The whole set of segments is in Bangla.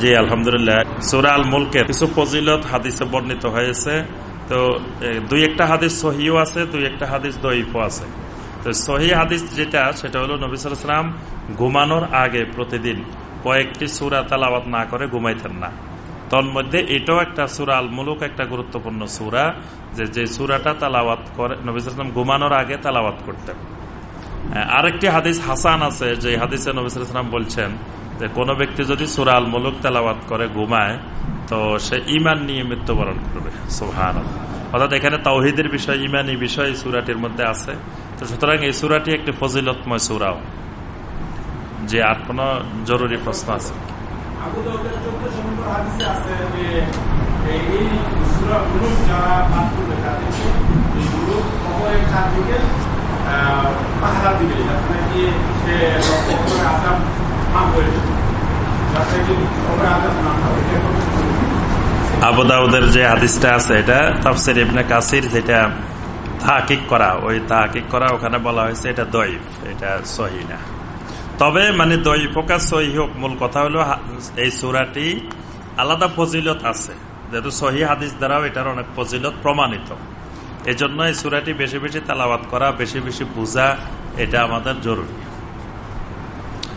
জি, আলহামদুলিল্লাহ। সুরা আল মুলকের কিছু ফজিলত হাদিসে বর্ণিত হয়েছে। তো দুই একটা হাদিস সহিও আছে, দুই একটা হাদিস দইফও আছে। তো, সহি হাদিস যেটা, সেটা হলো নবিসাম ঘুমানোর আগে প্রতিদিন কয়েকটি সুরা তালাবাত না করে ঘুমাইতেন না। তন্মধ্যে এটাও একটা সুরা আল মুলুক একটা গুরুত্বপূর্ণ সুরা, যে যে সুরাটা তালাবাত করে নবিসাম ঘুমানোর আগে তালাবাত করতেন। আরেকটি হাদিস হাসান আছে, যে হাদিসে নবিসাম বলছেন কোনো ব্যক্তি যদি সুরা আল মুলুক তালাবাত করে, ঘুমায়, তো সে ইমান নিয়ে মৃত্যুবরণ করবে। সোহান অর্থাৎ এখানে তাওহিদের বিষয় ইমানি বিষয় সুরাটির মধ্যে আছে। তো সুতরাং এই সুরাটি একটি ফজিলতময় সুরাও যে আর কোন জরুরি প্রশ্ন আছে? পাহারা যাতে নাকি সে আসাম মাফ হয়ে যাতে কি আসাম মাফ আবু দাউদের যে হাদিসটা আছে, এটা তাফসির ইবনে কাসির যেটা তাহাকিক করা, ওই তাহাকিক করা ওখানে বলা হয়েছে এটা দইফ এটা সহি না। তবে মানে দই পোকা সহি হোক, মূল কথা হলো এই সুরাটি আলাদা ফজিলত আছে। যেহেতু সহি হাদিস দ্বারাও এটার অনেক ফজিলত প্রমাণিত। এই জন্য এই সুরাটি বেশি বেশি তালাবাত করা, বেশি বেশি বোঝা, এটা আমাদের জরুরি।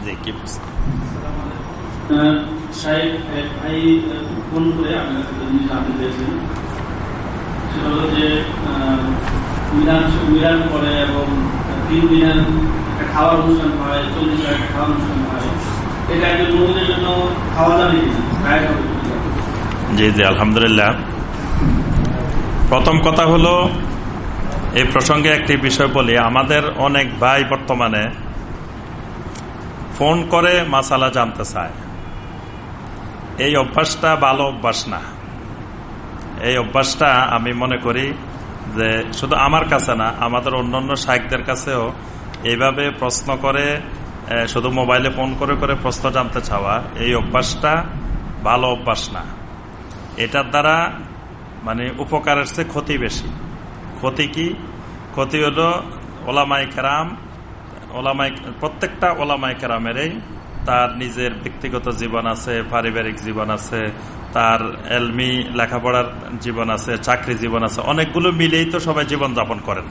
জি কি ভাই ফোন করে আপনার জিনিস জানতে চেয়েছেন। সেটা হলো যে মিলান মিলান করে এবং তিন মিলান একটা খাওয়ার অনুষ্ঠান হয় চল্লিশ একটা খাওয়ার অনুষ্ঠান হয়। এটা একজন মহিলার জন্য খাওয়া যাবে জি জি আলহামদুলিল্লাহ। প্রথম কথা হলো এই প্রসঙ্গে একটি বিষয় বলি। আমাদের অনেক ভাই বর্তমানে ফোন করে মাসালা জানতে চায়। এই অভ্যাসটা ভালো অভ্যাস না। এই অভ্যাসটা আমি মনে করি যে শুধু আমার কাছে না, আমাদের অন্যান্য সাহিত্যের কাছেও এইভাবে প্রশ্ন করে শুধু মোবাইলে ফোন করে করে প্রশ্ন জানতে চাওয়া, এই অভ্যাসটা ভালো অভ্যাস না। এটার দ্বারা মানে উপকারের চেয়ে ক্ষতি বেশি। ক্ষতি কি? ক্ষতি হলো ওলামাই কেরাম ওলামাই, প্রত্যেকটা ওলামাই কেরামেরই তার নিজের ব্যক্তিগত জীবন আছে, পারিবারিক জীবন আছে, তার এলমি লেখাপড়ার জীবন আছে, চাকরি জীবন আছে, অনেকগুলো মিলেই তো সবাই জীবন যাপন করেন।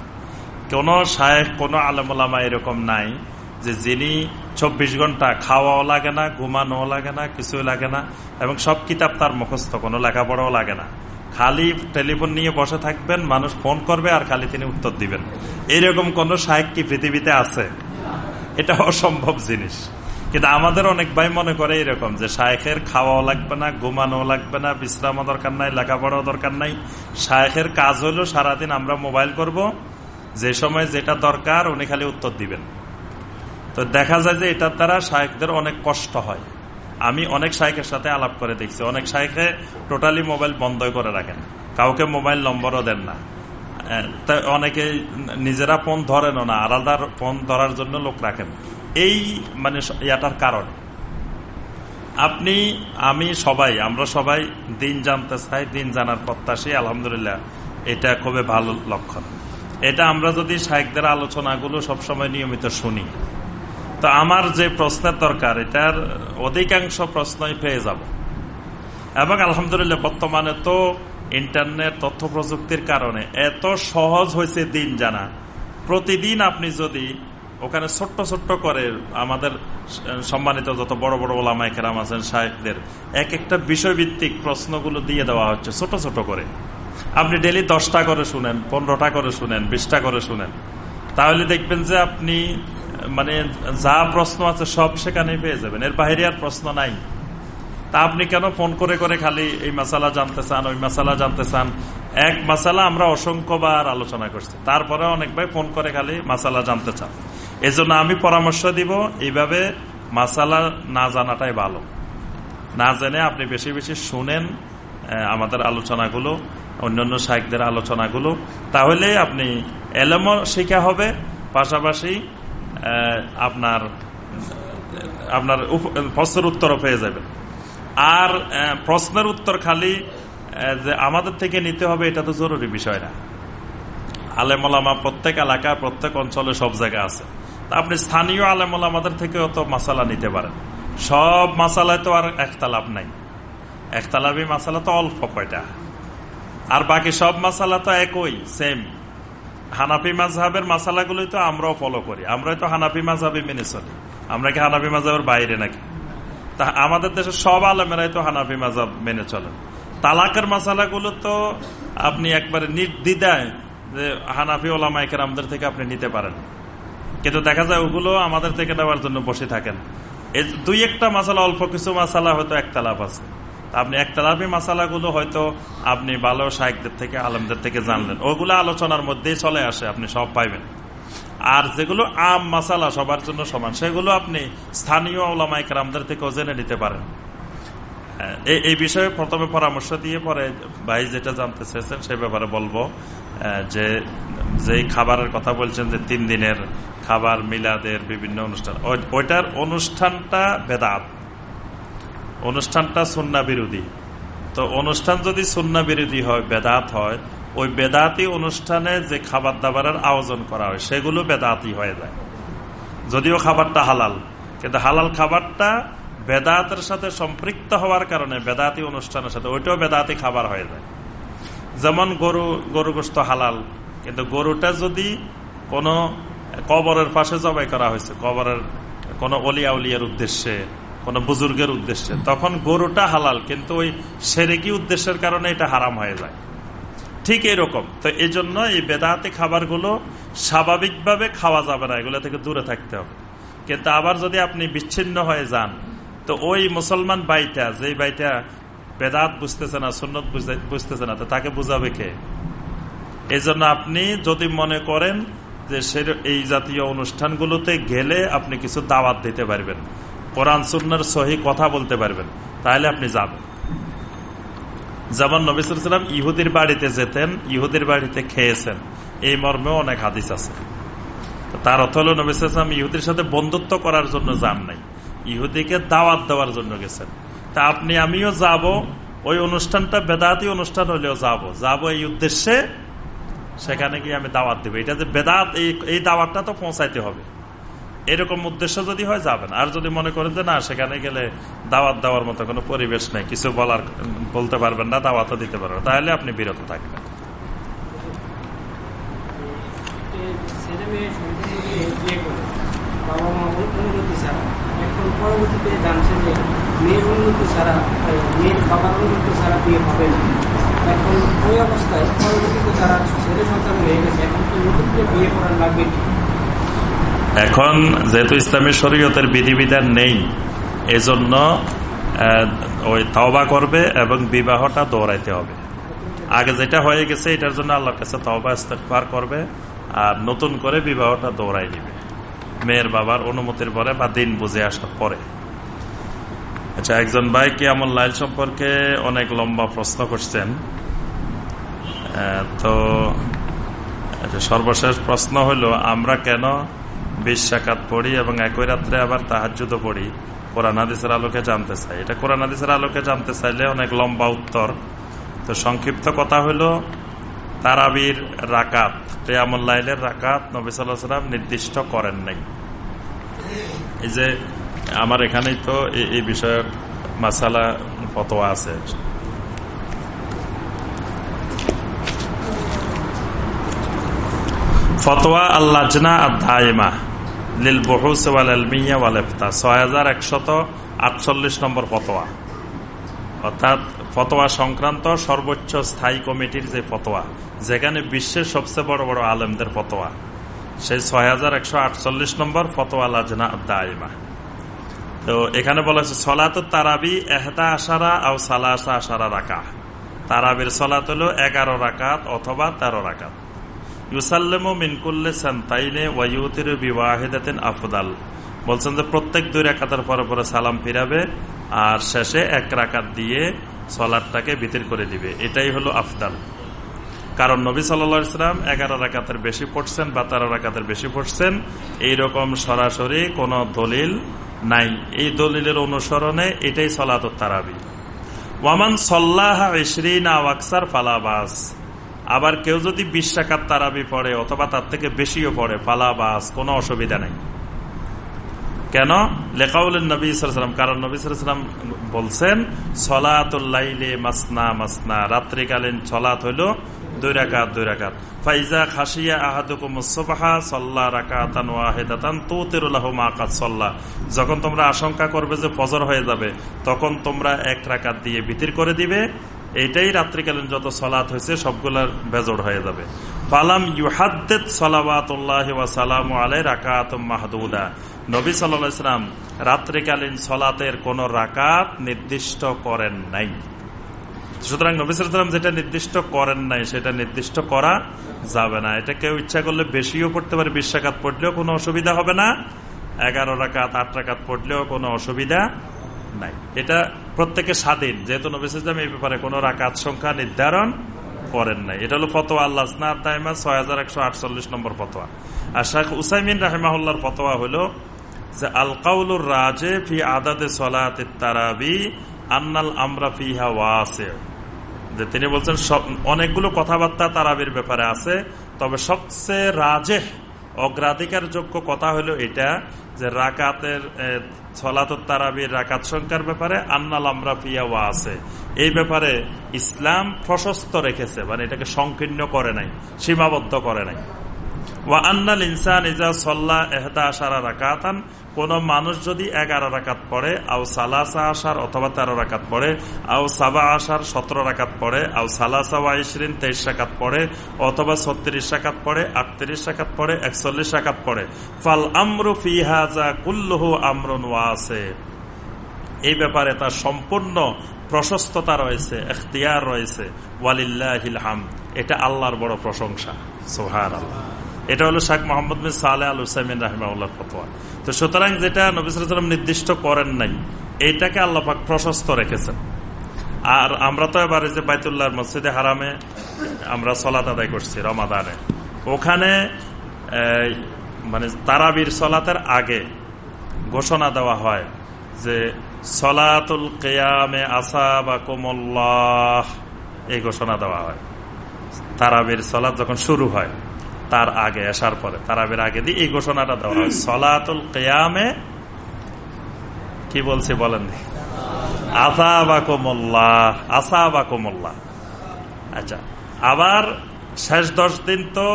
কোন শায়েখ, কোন আলমোলামা এরকম নাই যে যিনি চব্বিশ ঘণ্টা খাওয়াও লাগে না, ঘুমানোও লাগে না কিছু লাগে না, এবং সব কিতাব তার মুখস্থ, কোনো লেখাপড়াও লাগে না। খালি টেলিফোন নিয়ে বসে থাকবেন, মানুষ ফোন করবে আর খালি তিনি উত্তর দিবেন। এইরকম কোন শায়েক কি পৃথিবীতে আছে? এটা অসম্ভব জিনিস। কিন্তু আমাদের অনেক ভাই মনে করে এরকম যে শায়েখের খাওয়াও লাগবে না, ঘুমানোও লাগবে না, বিশ্রামও দরকার নাই, লেখাপড়াও দরকার নাই। শায়েখের কাজ হলো সারাদিন আমরা মোবাইল করব, যে সময় যেটা দরকার উনি খালি উত্তর দিবেন। তো দেখা যায় যে এটার দ্বারা শায়েকদের অনেক কষ্ট হয়। আমি অনেক শায়েকের সাথে আলাপ করে দেখছি। অনেক শায়েকে টোটালি মোবাইল বন্ধ করে রাখেন। কাউকে মোবাইল নম্বরও দেন না। অনেকে নিজেরা ফোন ধরেনও না, আলাদা ফোন ধরার জন্য লোক রাখেন। এই মানে ইয়াটার কারণ। আপনি, আমি সবাই, আমরা সবাই দিন জানতে চাই, দিন জানার প্রত্যাশী, আলহামদুলিল্লাহ, এটা খুবই ভালো লক্ষণ। এটা আমরা যদি সাহিত্যের আলোচনাগুলো সবসময় নিয়মিত শুনি, তো আমার যে প্রশ্নের দরকার, এটার অধিকাংশ প্রশ্নই পেয়ে যাব। এবং আলহামদুলিল্লাহ, বর্তমানে তো ইন্টারনেট তথ্য প্রযুক্তির কারণে। এত সহজ হয়েছে দিন জানা। প্রতিদিন আপনি যদি ওখানে ছোট্ট ছোট্ট করে আমাদের সম্মানিত যত বড় বড় ওলামাই কেরাম আছেন সাহেবদের এক একটা বিষয়ভিত্তিক প্রশ্নগুলো দিয়ে দেওয়া হচ্ছে, ছোট ছোট করে। আপনি ডেলি দশটা করে শুনেন, পনেরোটা করে শুনেন, বিশটা করে শুনেন। তাহলে দেখবেন যে আপনি মানে যা প্রশ্ন আছে সব সেখানেই পেয়ে যাবেন। এর বাইরে আর প্রশ্ন নাই। তা আপনি কেন ফোন করে করে খালি এই মশালা জানতে চান, ওই মশালা জানতে চান? এক মশালা আমরা অসংখ্যবার আলোচনা করছি। তারপরে অনেক ভাই ফোন করে খালি মশালা জানতে চান। এজন্য আমি পরামর্শ দিব, এইভাবে মাসালা না জানাটাই ভালো। না জেনে আপনি বেশি বেশি শুনেন আমাদের আলোচনাগুলো, অন্যান্য সাহিত্যের আলোচনাগুলো। তাহলে আপনি এলেমও শিখা হবে, পাশাপাশি আপনার আপনার প্রশ্নের উত্তরও পেয়ে যাবেন। আর প্রশ্নের উত্তর খালি যে আমাদের থেকে নিতে হবে, এটা তো জরুরি বিষয় না। আলেমলামা প্রত্যেক এলাকা প্রত্যেক অঞ্চলে সব জায়গায় আছে। আপনি স্থানীয় আলেমল আমাদের থেকে অত মাসালা নিতে পারেন। সব মাসালায় তো আর একতালাপ নাই। একতালাবি মাসালা তো অল্প কয়টা। আর বাকি সব মাসালা তো একই সেম হানাফি মাঝহাবের মাসালাগুলোই তো আমরাও ফলো করি। আমরাই তো হানাফি মাঝহাবি মেনে চলি। আমরা কি হানাফি মাঝহাবের বাইরে নাকি? তা আমাদের দেশের সব আলমেরাই তো হানাফি মাজাব মেনে চলেন। তালাকের মাসালাগুলো তো আপনি একবারে নির্দ্বিধায় যে হানাফি ওলামাইকের আমাদের থেকে আপনি নিতে পারেন। কিন্তু দেখা যায় ওগুলো আমাদের থেকে নেওয়ার জন্য বসে থাকেন। দুই একটা মাসালা অল্প কিছু মাসালা হয়তো একতালাপ আছে। আপনি একতলাফি মাসালাগুলো হয়তো আপনি ভালো শাহেকদের থেকে, আলমদের থেকে জানলেন। ওগুলো আলোচনার মধ্যেই চলে আসে, আপনি সব পাইবেন। আর যেগুলো আম মাসালা সবার জন্য সমান, সেগুলো আপনি স্থানীয় ওলামাইকার আমাদের থেকেও জেনে নিতে পারেন। এই বিষয়ে প্রথমে পরামর্শ দিয়ে পরে ভাই যেটা জানতে চেয়েছেন সে ব্যাপারে বলব যে যেই খাবারের কথা বলছেন যে তিন দিনের খাবার, মিলাদের বিভিন্ন অনুষ্ঠান ওইটার অনুষ্ঠানটা বেদাত। অনুষ্ঠানটা সুন্না বিরোধী। তো অনুষ্ঠান যদি সুন্না বিরোধী হয়, বেদাত হয় ওই বেদাতি অনুষ্ঠানে যে খাবার দাবারের আয়োজন করা হয়, সেগুলো বেদাতি হয়ে যায়। যদিও খাবারটা হালাল, কিন্তু হালাল খাবারটা বেদাতের সাথে সম্পৃক্ত হওয়ার কারণে বেদাতি অনুষ্ঠানের সাথে ওইটাও বেদাতি খাবার হয়ে যায়। যেমন গরু গরু গোস্ত হালাল, কিন্তু গরুটা যদি কোনো কবরের পাশে জবাই করা হয়েছে, কবরের কোনো অলিয়া উলিয়ার উদ্দেশ্যে, কোন বুজুর্গের উদ্দেশ্যে, তখন গরুটা হালাল, কিন্তু ওই সেরেকি উদ্দেশ্যের কারণে এটা হারাম হয়ে যায়। ঠিক এরকম। তো এই জন্য এই বেদাতি খাবারগুলো স্বাভাবিকভাবে খাওয়া যাবে না, এগুলো থেকে দূরে থাকতে হবে। কিন্তু আবার যদি আপনি বিচ্ছিন্ন হয়ে যান, তো ওই মুসলমান বাইটা যেই বাইটা বেদাত বুঝতেছে না, সুন্নত বুঝতেছে না, তো তাকে বুঝাবে কে? এই জন্য আপনি যদি মনে করেন যে এই জাতীয় অনুষ্ঠানগুলোতে গেলে আপনি কিছু দাওয়াত দিতে পারবেন, কোরআন, সুন্নার সহি কথা বলতে পারবেন, তাহলে আপনি যাবেন। যেমন নবিসাম ইহুদির বাড়িতে যেতেন, ইহুদির বাড়িতে খেয়েছেন। এই মর্মেও অনেক হাদিস আছে। তার অর্থ হল নবিসাম ইহুদির সাথে বন্ধুত্ব করার জন্য যান নাই। ইহুদিকে দাওয়াত দেওয়ার জন্য গেছেন। তা আপনি, আমিও যাব, ওই অনুষ্ঠানটা বেদাতি অনুষ্ঠান হলেও যাব। যাব এই উদ্দেশ্যে, সেখানে গিয়ে আমি দাওয়াত দেবো। এটা যে বেদাত এই দাওয়াতটা তো পৌঁছাইতে হবে। এরকম উদ্দেশ্য যদি হয় যাবেন। আর যদি মনে করেন যে না, সেখানে গেলে দাওয়াত দেওয়ার মতো কোনো পরিবেশ নেই, কিছু বলার, বলতে পারবেন না দাওয়াতও দিতে পারবেন তাহলে আপনি বিরত থাকবেন। এখন ওই অবস্থায় পরবর্তীতে ছেলে সন্তান হয়ে গেছে, এখন তো নতুন বিয়ে করার লাগবে এখন যেহেতু ইসলামী শরীয়তের বিধিবিধান নেই এজন্য ওই তওবা করবে এবং বিবাহটা দৌড়াইতে হবে। আগে যেটা হয়ে গেছে এটার জন্য আল্লাহর কাছে তওবা ইস্তেকবার করবে আর নতুন করে বিবাহটা দৌড়াই দিবে মেয়ের বাবার অনুমতির পরে বা দিন বুঝে আসার পরে। আচ্ছা একজন ভাই আমল লাইল সম্পর্কে অনেক লম্বা প্রশ্ন করছেন। তো আচ্ছা, সর্বশেষ প্রশ্ন হলো আমরা কেন বিশ শাকাত পড়ি এবং একই রাত্রে আবার তাহাজুদও পড়ি। কোরআন হাদিসের আলোকে জানতে চাই। এটা কোরআন আলোকে জানতে চাইলে অনেক লম্বা উত্তর। তো সংক্ষিপ্ত কথা হলো, তারাবির রাকাত কেয়ামুল্লাইলের রাকাত নবী সাল্লাম নির্দিষ্ট করেন নাই। এই যে, আমার এখানেই তো এই বিষয়ের মাসালা, ফতোয়া আছে। ফতোয়া আল্লাহ দায়মা। লিল বহুস ওয়াল আলমিয়া ওয়াল ইফতা। ছয় হাজার একশত আটচল্লিশ নম্বর ফতোয়া। অর্থাৎ ফতোয়া সংক্রান্ত সর্বোচ্চ স্থায়ী কমিটির যে ফতোয়া, যেখানে বিশ্বের সবচেয়ে বড় বড় আলেমদের ফতোয়া, সেই ছয় হাজার একশো আটচল্লিশ নম্বর ফতোয়া লাজনা দায়মা। তো এখানে বলা হচ্ছে সলাত তারাবি এহদা আসারা আও সালাসা আসারা রাকা তারাবির সলাত হলো এগারো রাকাত অথবা তেরো রাকাত। ইউসাল্লেমু মিনকুল্লে সান্তাইনে ওয়াইউতির বিবাহিদাতেন আফদাল। বলছেন যে প্রত্যেক দুই রাকাতের পরে পরে সালাম ফিরাবে আর শেষে এক রাকাত দিয়ে সলাদটাকে বিতির করে দিবে। এটাই হলো আফদাল। কারণ নবী সাল্লা ইসলাম এগারো রাকাতের বেশি পড়ছেন বা তেরো রাকাতের বেশি পড়ছেন, এইরকম সরাসরি কোনো দলিল নাই। এই দলিলের অনুসরণে এটাই সলাত তারাবি। ওয়ামান সল্লাহ ইসরিন আওয়াকসার ফালাবাস আবার কেউ যদি বিশ টাকার তারাবি পড়ে অথবা তার থেকে বেশিও পড়ে ফালাবাস কোনো অসুবিধা নেই। কেন? লেখাউল নবী সালাম কারণ নবী সালাম বলছেন সলাতুল্লাইলে মাসনা মাসনা, রাত্রিকালীন সলাত হইল দুই রাকাত দুই রাকাত। ফাইজা খাসিয়া আহাদুকুম সাল্লা রাকাতান ওয়াহিদাতান তুতিরুল্লাহু মা কাদ সাল্লা। যখন তোমরা আশঙ্কা করবে যে ফজর হয়ে যাবে, তখন তোমরা এক রাকাত দিয়ে বিতির করে দিবে এইটাই রাত্রিকালীন যত সলাৎ হয়েছে, সবগুলার বেজোড় হয়ে যাবে। ফালাম ইউহাদ্দেদ সলাবাতুল্লাহ ওয়াসালাম আলাই রাকাত মাহদুদা। নবী সাল্লাম রাত্রিকালীন সলাতের কোন রাকাত নির্দিষ্ট করেন নাই। সুতরাং নবী সাল্লাম যেটা নির্দিষ্ট করেন নাই, সেটা নির্দিষ্ট করা যাবে না। এটা কেউ ইচ্ছা করলে বেশিও পড়তে পারে, বিশ রাকাত পড়লেও কোনো অসুবিধা হবে না। এগারো রাকাত, আট রাকাত পড়লেও কোনো অসুবিধা নাই। এটা প্রত্যেকে স্বাধীন। যেহেতু নবী সাল্লাম এই ব্যাপারে কোনো রাকাত সংখ্যা নির্ধারণ করেন নাই। এটা হলো ফতোয়া আল্লাহ ছয় হাজার একশো আটচল্লিশ নম্বর ফতোয়া। আর শেখ উসাইমিন রাহেমাহুল্লার ফতোয়া হলো যে আল কাউলুর রাজে ফি আদাদে সলাত আন্নাল আমরা ফিহা ওয়াসে যে তিনি বলছেন অনেকগুলো কথাবার্তা তারাবির ব্যাপারে আছে, তবে সবচেয়ে রাজে অগ্রাধিকার যোগ্য কথা হলো এটা যে, রাকাতের রাকাত সংখ্যার ব্যাপারে আন্নাল আমরা ফিয়াওয়া আছে এই ব্যাপারে ইসলাম প্রশস্ত রেখেছে মানে এটাকে সংকীর্ণ করে নাই, সীমাবদ্ধ করে নাই। রাকাতান, কোন মানুষ যদি এগারো রাকাত পড়ে, আও সালাসা আসার অথবা তেরো রাকাত পড়ে, আও সাবা আসার সতেরো রাকাত পড়ে, আও সালাসা ওয়াইশরিন তেইশ রাকাত পড়ে, অথবা ছত্রিশ রাকাত পড়ে, আটত্রিশ রাকাত পড়ে, একচল্লিশ রাকাত পড়ে, ফাল আমরু ফিহাজা কুল্লুহু আমরুন ওয়াসে। এই ব্যাপারে তার সম্পূর্ণ প্রশস্ততা রয়েছে, এখতিয়ার রয়েছে, ওয়ালিল্লাহিল হাম এটা আল্লাহর বড় প্রশংসা। সোহার আল্লাহ এটা হলো শাহ মোহাম্মদ বিন সালে আল হুসাইমিন রাহিমাউল্লাহ ফতোয়া। তো সুতরাং যেটা নবিসাম নির্দিষ্ট করেন নাই, এইটাকে আল্লাপাক প্রশস্ত রেখেছেন। আর আমরা তো এবার যে বাইতুল্লাহ মসজিদে হারামে, আমরা সলাত আদায় করছি রমাদানে। ওখানে মানে তারাবির সলাতের আগে ঘোষণা দেওয়া হয় যে সলাতুল কেয়ামে আসা বা কোমল্লাহ এই ঘোষণা দেওয়া হয়। তারাবির সলাৎ যখন শুরু হয় তার আগে আসার পরে তারাবির আগে দিয়ে এই ঘোষণাটা দেওয়া হয়। সলাতুল কেয়ামে কি বলছে বলেন আসা বা কোমল্লাহ আসা বা কোমল্লাহ আচ্ছা আবার শেষ দশ দিন তো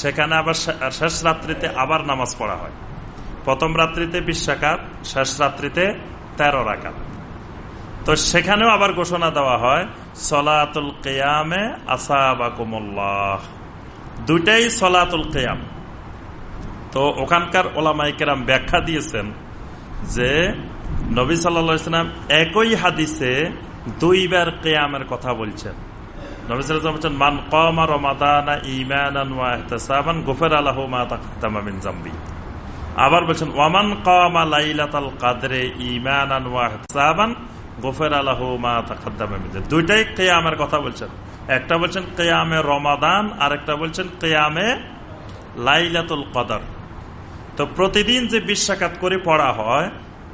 সেখানে আবার শেষ রাত্রিতে আবার নামাজ পড়া হয়। প্রথম রাত্রিতে বিশ রাকাত, শেষ রাত্রিতে তেরো রাকাত। তো সেখানেও আবার ঘোষণা দেওয়া হয়, সলাতুল কেয়ামে আসা বা কোমল্লাহ দুইটাই সলাতুল কেয়াম। তো ওখানকার ওলামাইকেরাম ব্যাখ্যা দিয়েছেন যে নবী সাল্লাম একই হাদিসে দুইবার কেয়ামের কথা বলছেন। বলছেন, মান জাম্বি আবার বলছেন, ওয়ামান কমা লাইলাতাল কাদরে ইমান গোফের মা দুইটাই কেয়ামের কথা বলছেন। একটা বলছেন কেয়ামে রমাদান আর একটা বলছেন কেয়ামে লাইলাতুল কদর। তো প্রতিদিন যে বিশ্বাকাত করে পড়া হয়,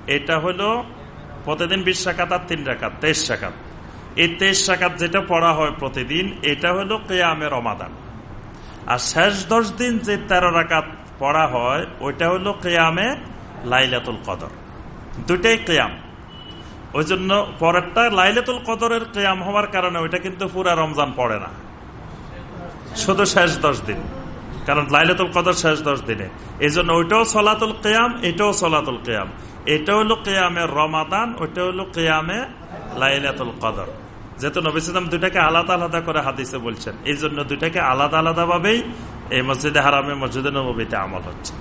এটা হলো প্রতিদিন বিশ্বাকাত আর তিন রাকাত, তেইশ রাকাত। এই তেইশ রাকাত যেটা পড়া হয় প্রতিদিন, এটা হলো কেয়ামে রমাদান। আর শেষ দশ দিন যে তেরো রাকাত পড়া হয়, ওইটা হলো কেয়ামে লাইলাতুল কদর। দুটাই কেয়াম। ওই জন্য পরেরটা লাইলাতুল কদরের কেয়াম হওয়ার কারণে ওইটা কিন্তু পুরা রমজান পড়ে না। শুধু শেষ দশ দিন। কারণ লাইলাতুল কদর শেষ দশ দিনে। এই জন্য ওইটাও সলাতুল কেয়াম এটাও সলাতুল কেয়াম এটা হলো কেয়ামের রমাদান ওইটা হলো কেয়ামে লাইলাতুল কদর। যেহেতু নবিসাম দুইটাকে আলাদা আলাদা করে হাদিসে বলছেন। এই জন্য দুইটাকে আলাদা আলাদা ভাবেই এই মসজিদে হারামে মসজিদে নবীতে আমল হচ্ছে।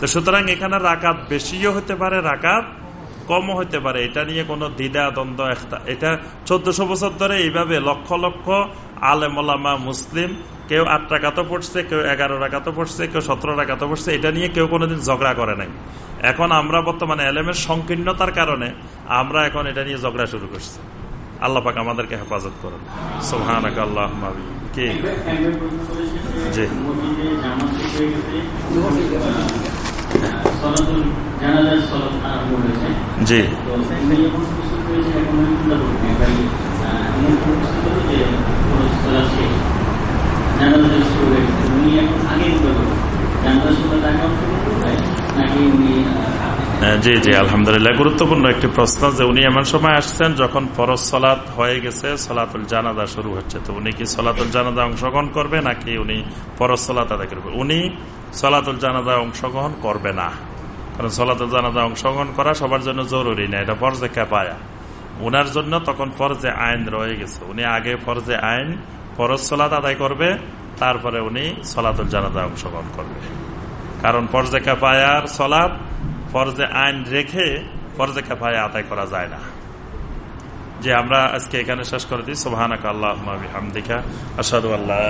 তো সুতরাং এখানে রাকাত বেশিও হতে পারে, রাকাত কমও হতে পারে। এটা নিয়ে কোনো দ্বিধা, দ্বন্দ্ব এটা চোদ্দশো বছর ধরে এইভাবে লক্ষ লক্ষ আলেমা মুসলিম, কেউ আট টাকাতে পড়ছে, কেউ এগারো টাকাতে পড়ছে, কেউ সতেরো টাকাতে পড়ছে, এটা নিয়ে কেউ কোনোদিন ঝগড়া করে নাই। এখন আমরা বর্তমানে এলেমের সংকীর্ণতার কারণে আমরা এখন এটা নিয়ে ঝগড়া শুরু করছি। আল্লাহ পাক আমাদেরকে হেফাজত করুন। সোহান আল্লাহ কি? জি। জি। হ্যাঁ, জি জি আলহামদুলিল্লাহ। গুরুত্বপূর্ণ একটি প্রশ্ন যে উনি এমন সময় আসছেন যখন ফরজ সলাৎ হয়ে গেছে সলাতুল জানাদা শুরু হচ্ছে। তো উনি কি সলাতুল জানাদা অংশগ্রহণ করবে নাকি উনি ফরজ সলাত আদায় করবে? উনি সলাতুল জানাদা অংশগ্রহণ করবে না? কারণ সলাতুল জানাদা অংশগ্রহণ করা সবার জন্য জরুরি না, এটা ফরজে ক্যাপায়া উনার জন্য তখন ফরজে আইন রয়ে গেছে। উনি আগে ফরজে আইন, ফরজ সলাত আদায় করবে, তারপরে উনি সলাতুল জানাদা অংশগ্রহণ করবে। কারণ ফরজে কাফায়ার সলাপ ফরজে আইন রেখে ফরজে কাফায়া আদায় করা যায় না। যে আমরা আজকে এখানে শেষ করে দিই। সোহানাক আল্লাহ আসাদু আল্লাহ